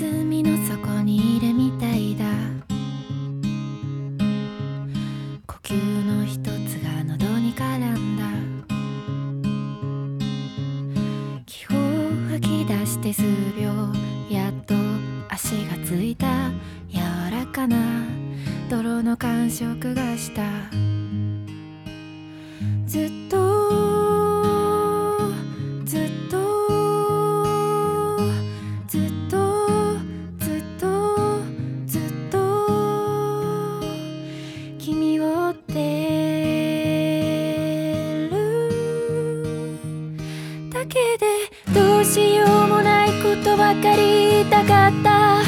湖の底にいるみたいだ。呼吸の一つが喉に絡んだ。気を吐き出して数秒。やっと足がついた。柔らかな。泥の感触がした。ずっとどうしようもないことばかり言いたかった。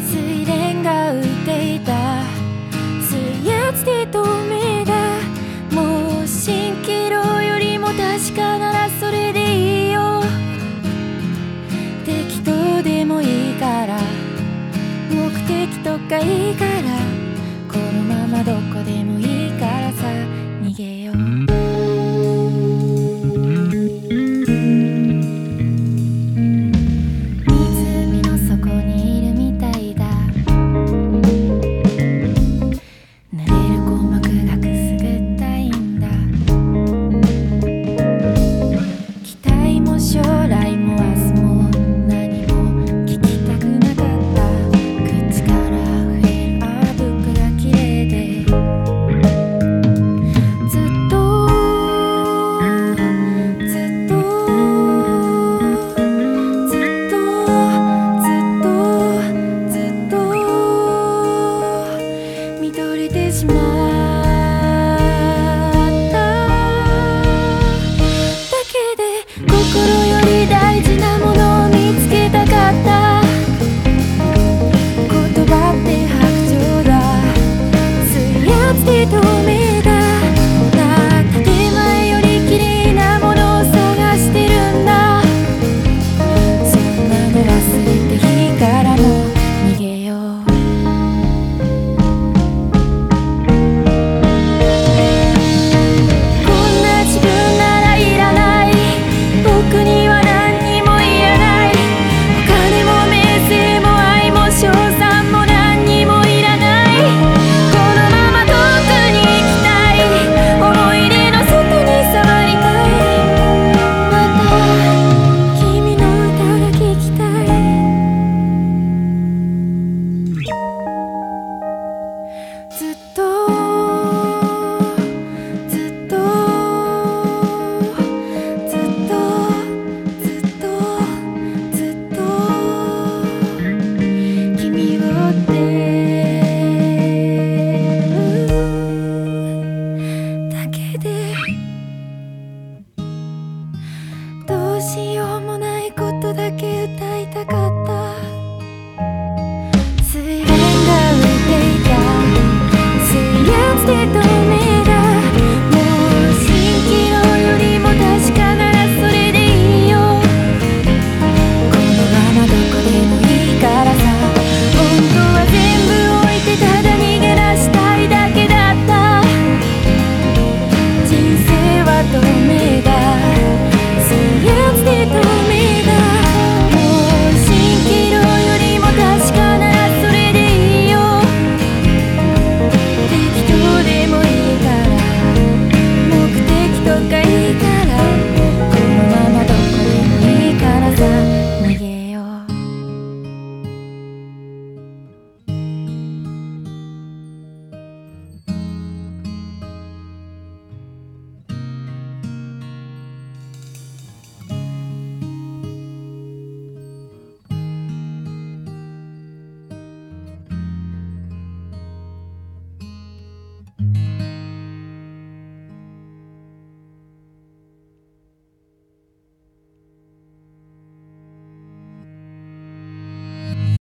水蓮が浮いていた。水圧で透明だもう蜃気楼よりも確かならそれでいいよ。適当でもいいから。目的とかいいから。このままどこでもいいから。This mine. Sirens that we take out, sirens they don't make.